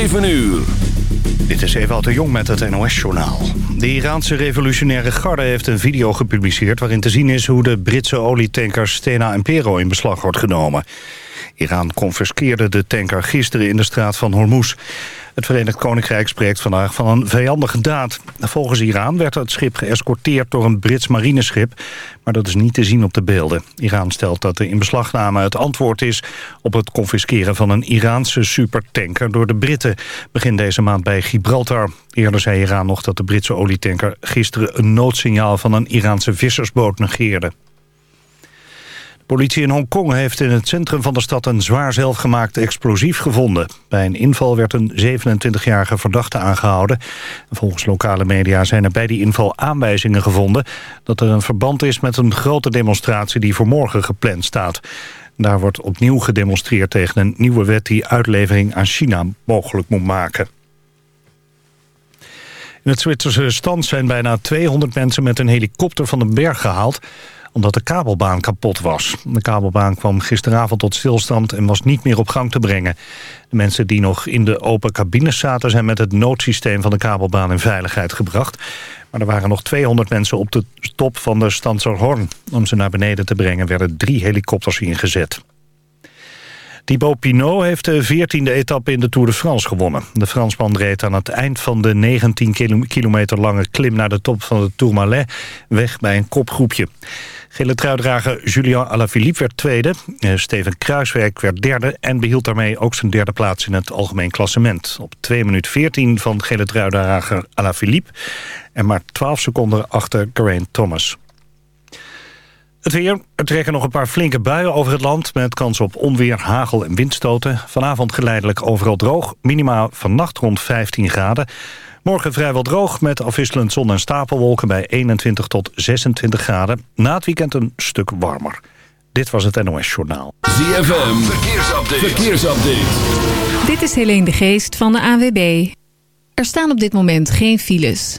7 uur. Dit is Ewout de Jong met het NOS-journaal. De Iraanse revolutionaire garde heeft een video gepubliceerd... waarin te zien is hoe de Britse olietanker Stena Impero in beslag wordt genomen. Iran confiskeerde de tanker gisteren in de straat van Hormuz. Het Verenigd Koninkrijk spreekt vandaag van een vijandige daad. Volgens Iran werd het schip geëscorteerd door een Brits marineschip... maar dat is niet te zien op de beelden. Iran stelt dat de inbeslagname het antwoord is... op het confisceren van een Iraanse supertanker door de Britten... begin deze maand bij Gibraltar. Eerder zei Iran nog dat de Britse olietanker... gisteren een noodsignaal van een Iraanse vissersboot negeerde. Politie in Hongkong heeft in het centrum van de stad een zwaar zelfgemaakt explosief gevonden. Bij een inval werd een 27-jarige verdachte aangehouden. Volgens lokale media zijn er bij die inval aanwijzingen gevonden... dat er een verband is met een grote demonstratie die voor morgen gepland staat. Daar wordt opnieuw gedemonstreerd tegen een nieuwe wet... die uitlevering aan China mogelijk moet maken. In het Zwitserse stand zijn bijna 200 mensen met een helikopter van een berg gehaald omdat de kabelbaan kapot was. De kabelbaan kwam gisteravond tot stilstand en was niet meer op gang te brengen. De mensen die nog in de open cabines zaten... zijn met het noodsysteem van de kabelbaan in veiligheid gebracht. Maar er waren nog 200 mensen op de top van de Stanzerhorn. Om ze naar beneden te brengen werden drie helikopters ingezet. Thibaut Pinot heeft de 14e etappe in de Tour de France gewonnen. De Fransman reed aan het eind van de 19 kilometer lange klim... naar de top van de Tourmalet weg bij een kopgroepje. Gele truidrager Julian Alaphilippe werd tweede. Eh, Steven Kruiswijk werd derde en behield daarmee ook zijn derde plaats in het algemeen klassement. Op 2 minuut 14 van gele truidrager Alaphilippe en maar 12 seconden achter Geraint Thomas. Het weer. Er trekken nog een paar flinke buien over het land... met kans op onweer, hagel en windstoten. Vanavond geleidelijk overal droog. Minimaal vannacht rond 15 graden. Morgen vrijwel droog met afwisselend zon en stapelwolken... bij 21 tot 26 graden. Na het weekend een stuk warmer. Dit was het NOS Journaal. ZFM. Verkeersupdate. Verkeersupdate. Dit is Helene de Geest van de AWB. Er staan op dit moment geen files.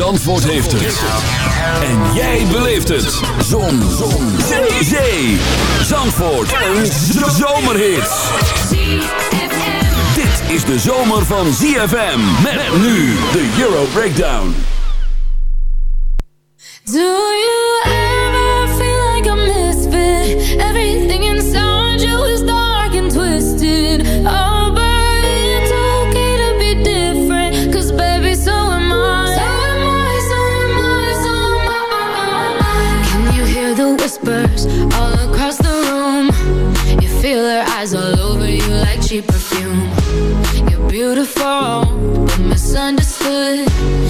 Zandvoort heeft het. En jij beleeft het. Zon. Zon. Zee. Zee. Zandvoort. Een zomerhit. Dit is de zomer van ZFM. Met nu de Euro Breakdown. Do you ever feel like a misfit? Everything beautiful, but misunderstood.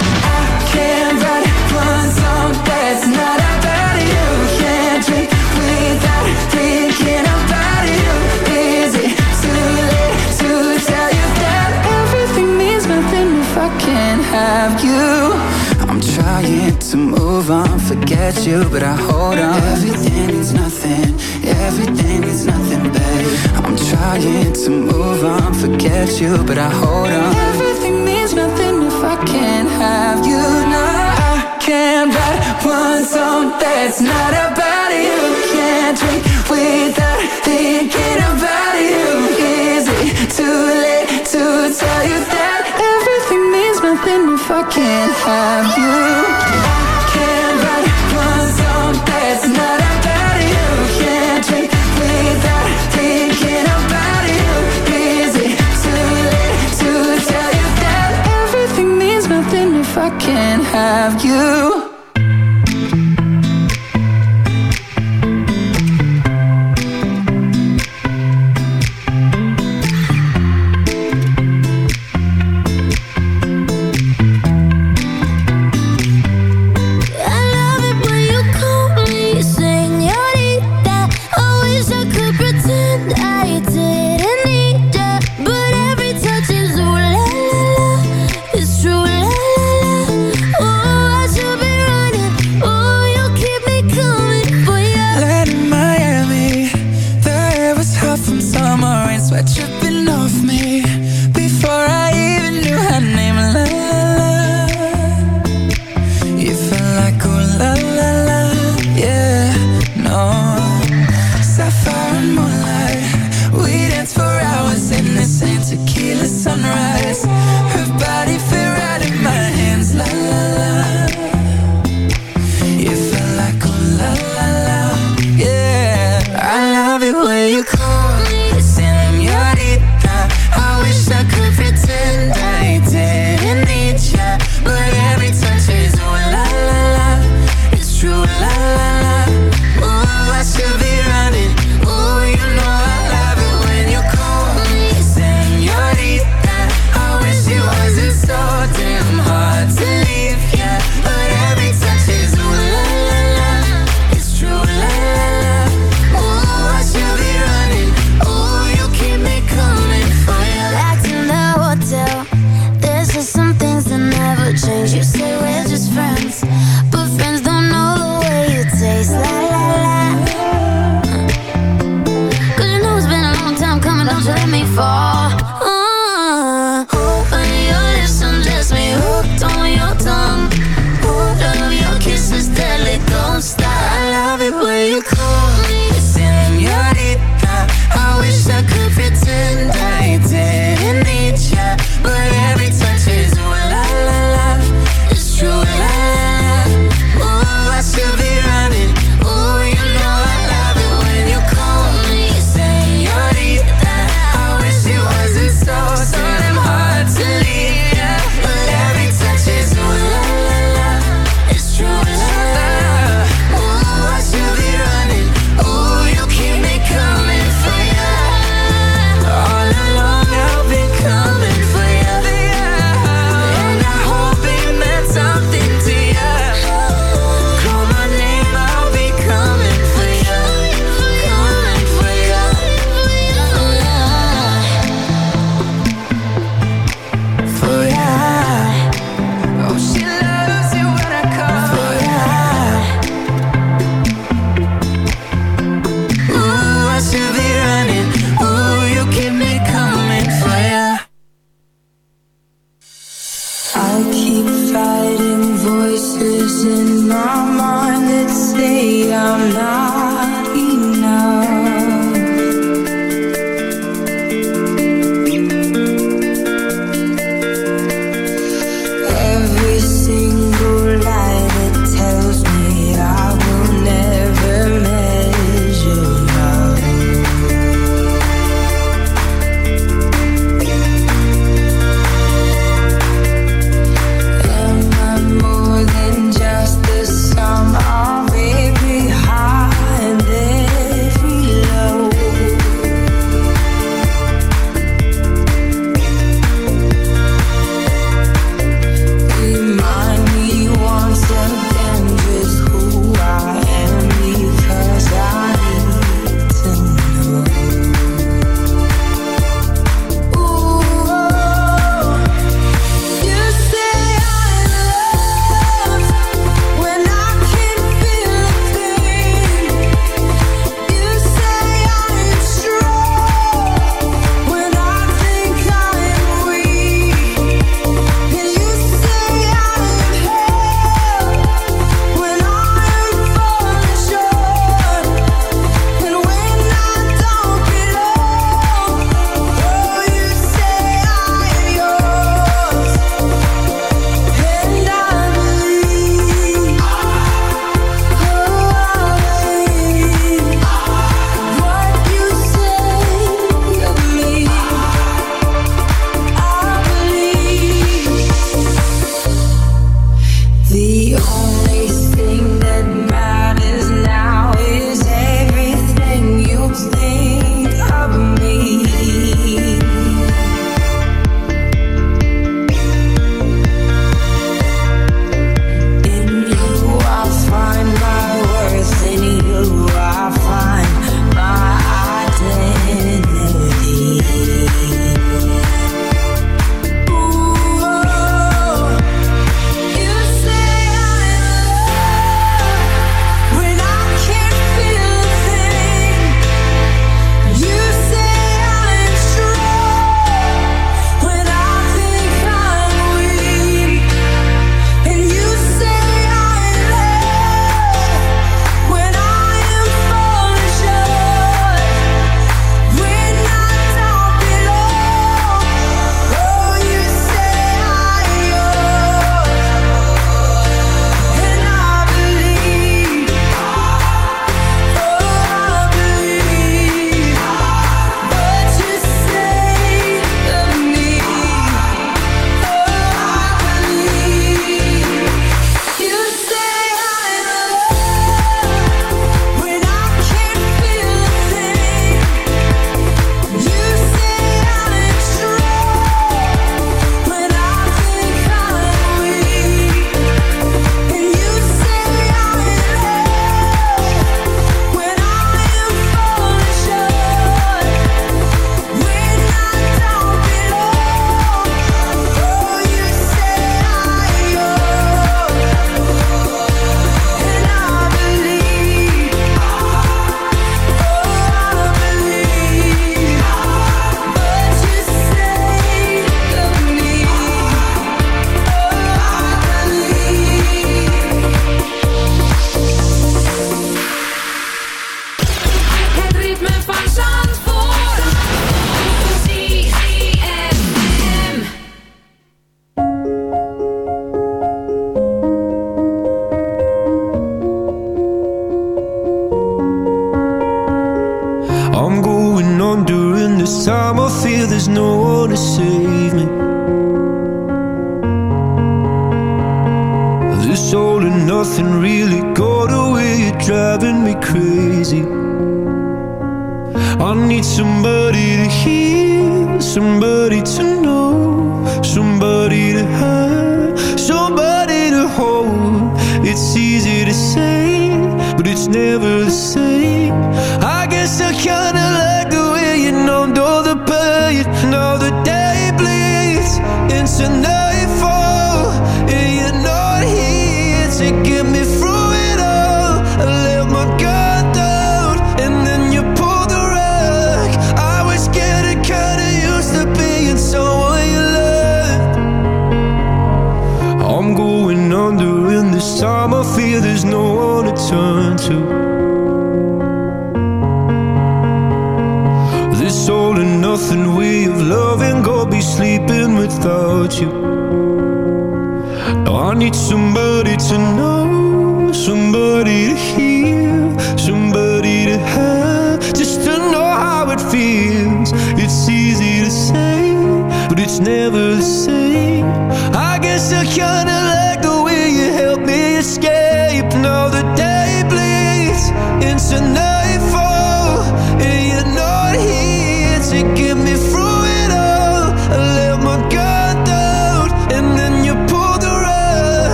tried to move on, forget you, but I hold on. Everything is nothing, everything is nothing, babe. I'm trying to move on, forget you, but I hold on. Everything means nothing if I can't have you No, I can't write one song that's not about.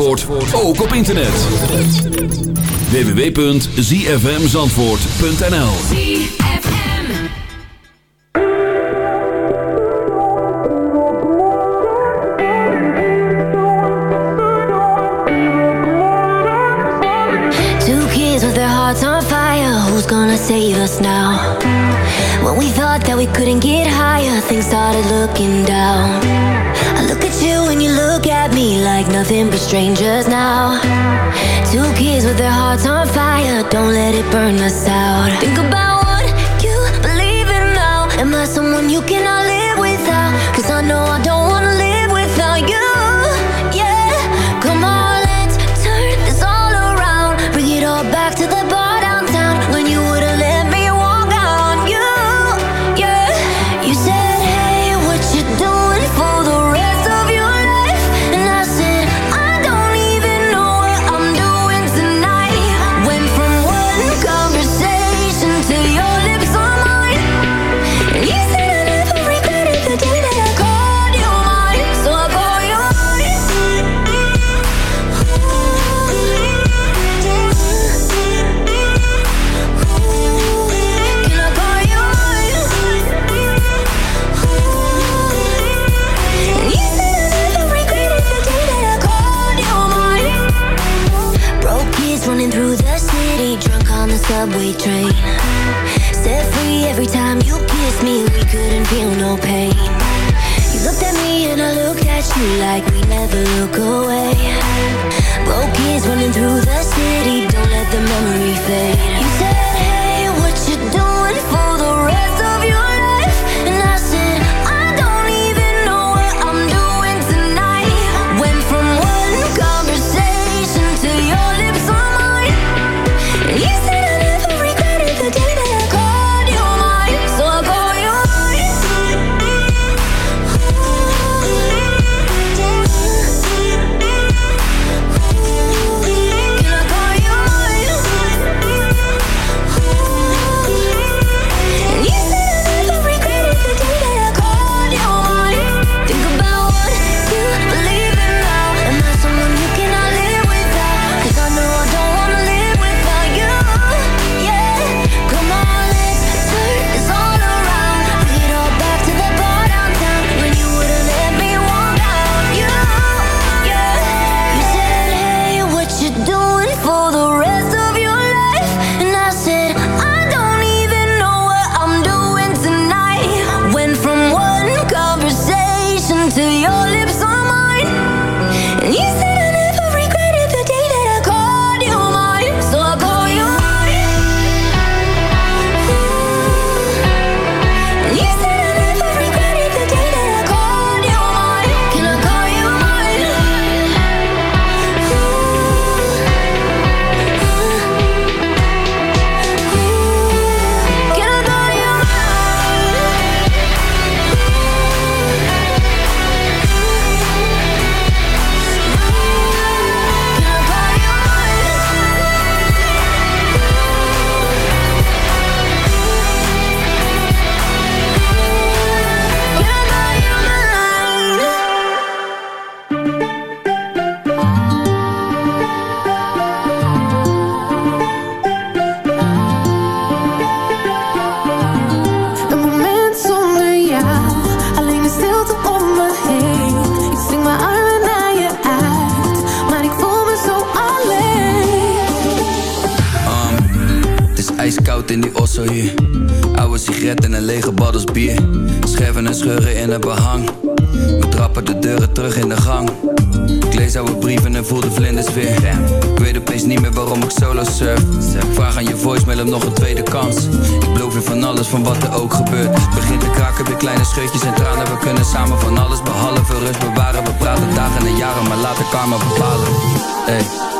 Zandvoort ook op internet. www.zfmzandvoort.nl Two kids with their hearts on fire Who's gonna save us now? When we thought that we couldn't get higher Things started looking down when you look at me like nothing but strangers now. Two kids with their hearts on fire, don't let it burn us out. Think about what you believe in now. Am I someone you cannot live without? Cause I know I don't. pain. You looked at me and I looked at you like we never look away. Broke kids running through the city, don't let the memory fade. van wat er ook gebeurt. Begint te kraken, weer kleine scheutjes en tranen. We kunnen samen van alles behalve rust bewaren. We praten dagen en jaren, maar laat de karma bepalen. Hey.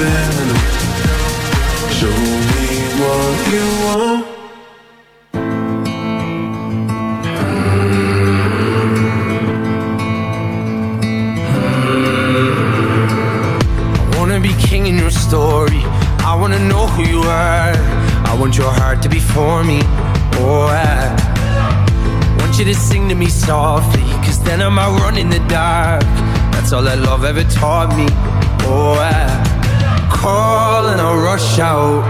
Keep. Show me what you want. I wanna be king in your story. I wanna know who you are. I want your heart to be for me. Oh, I want you to sing to me softly. Cause then I'm out running the dark. That's all that love ever taught me. Oh, I and I rush out.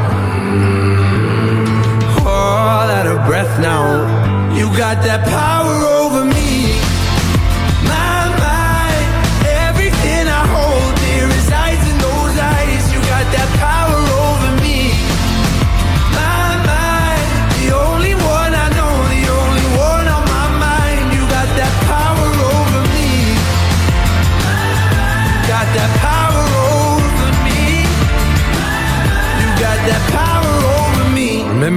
All out of breath now. You got that power oh.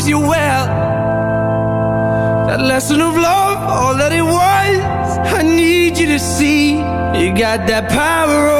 knows you well. That lesson of love, all that it was. I need you to see. You got that power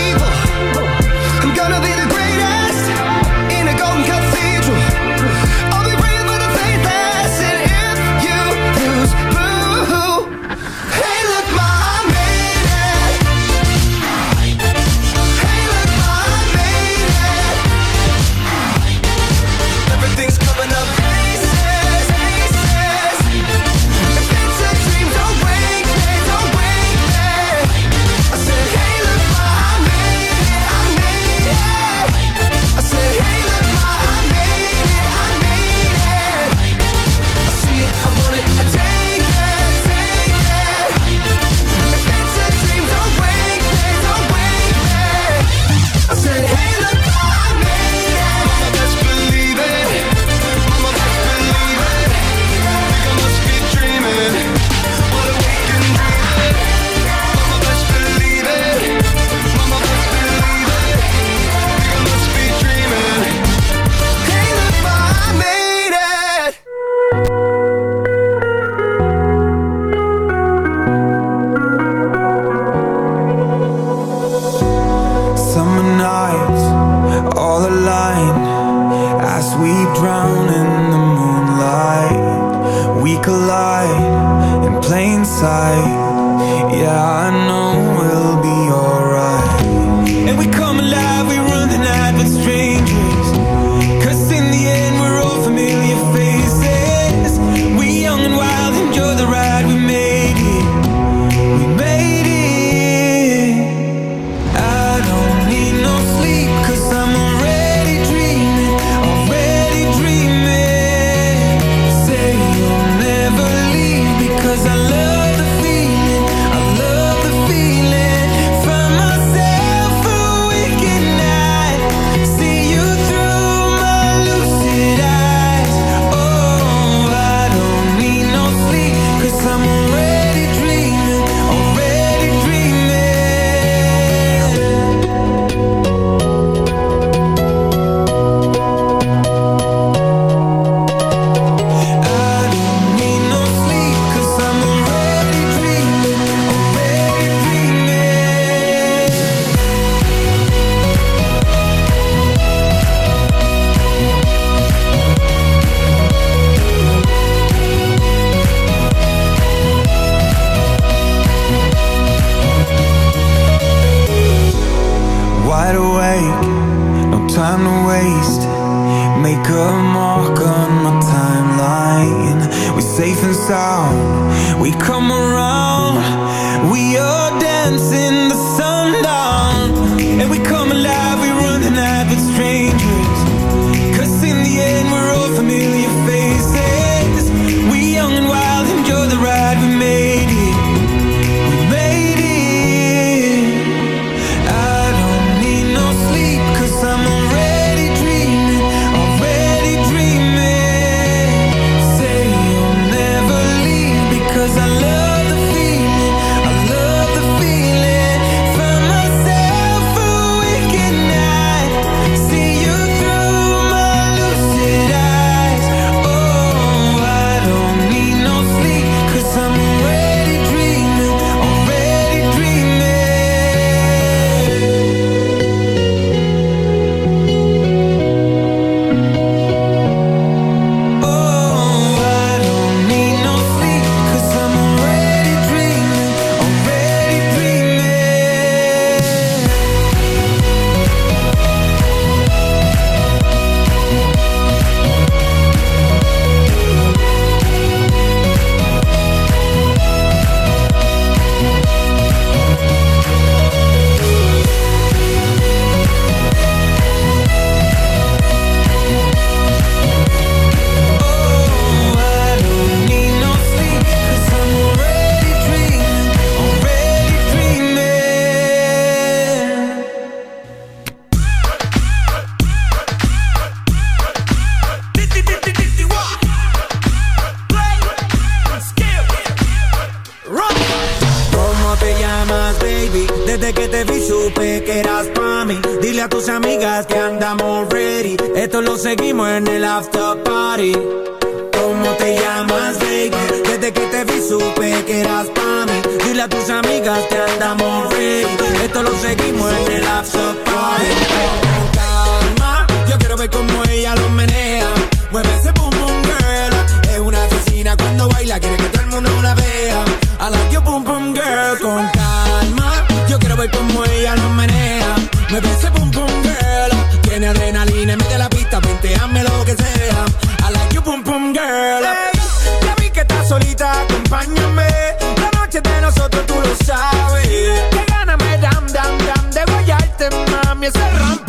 que se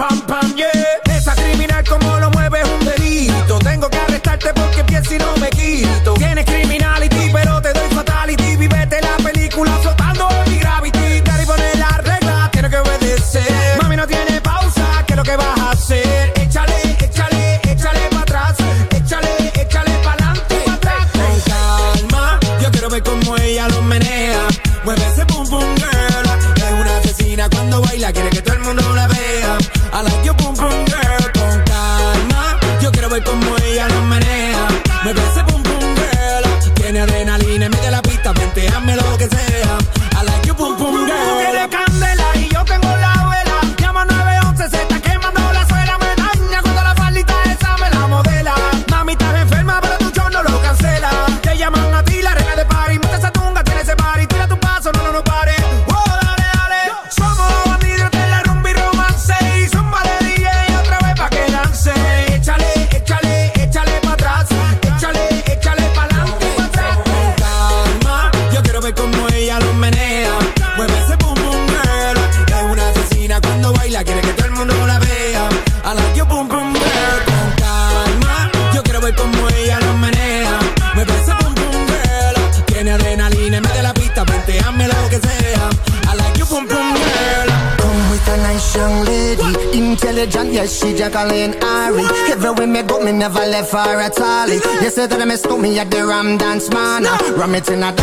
vomit in a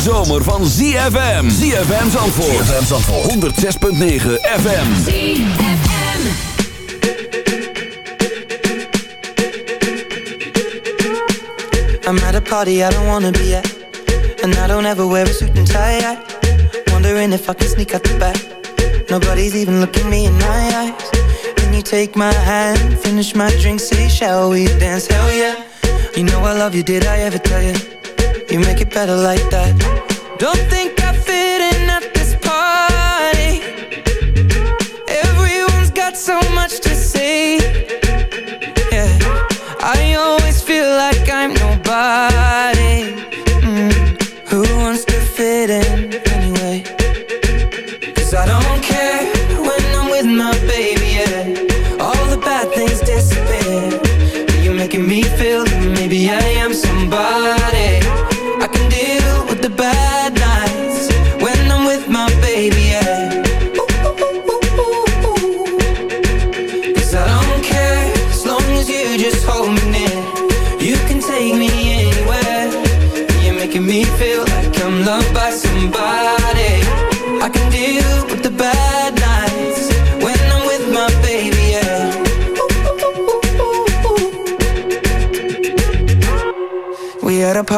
zomer van ZFM. ZFM Zandvoort. ZFM Zandvoort. 106.9 FM. ZFM. I'm at a party I don't wanna be at. And I don't ever wear a suit and tie. I wondering if I can sneak out the back. Nobody's even looking me in my eyes. Can you take my hand, finish my drink, say shall we dance? Hell yeah. You know I love you, did I ever tell you? You make it better like that. Don't think I fit in at this party. Everyone's got so much to say. Yeah, I always feel like I'm nobody.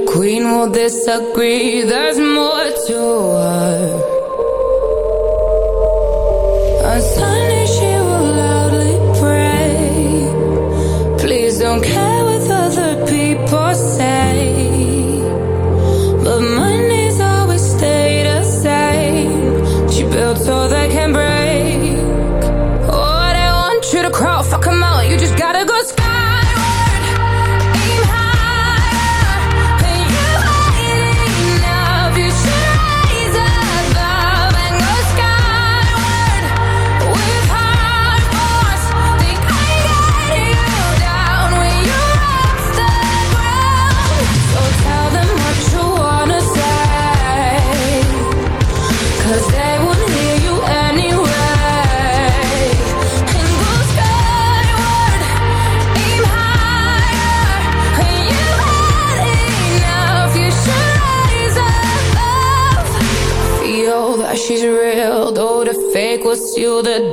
the queen will disagree. There's more to her. On Sunday, she will loudly pray. Please don't care. you the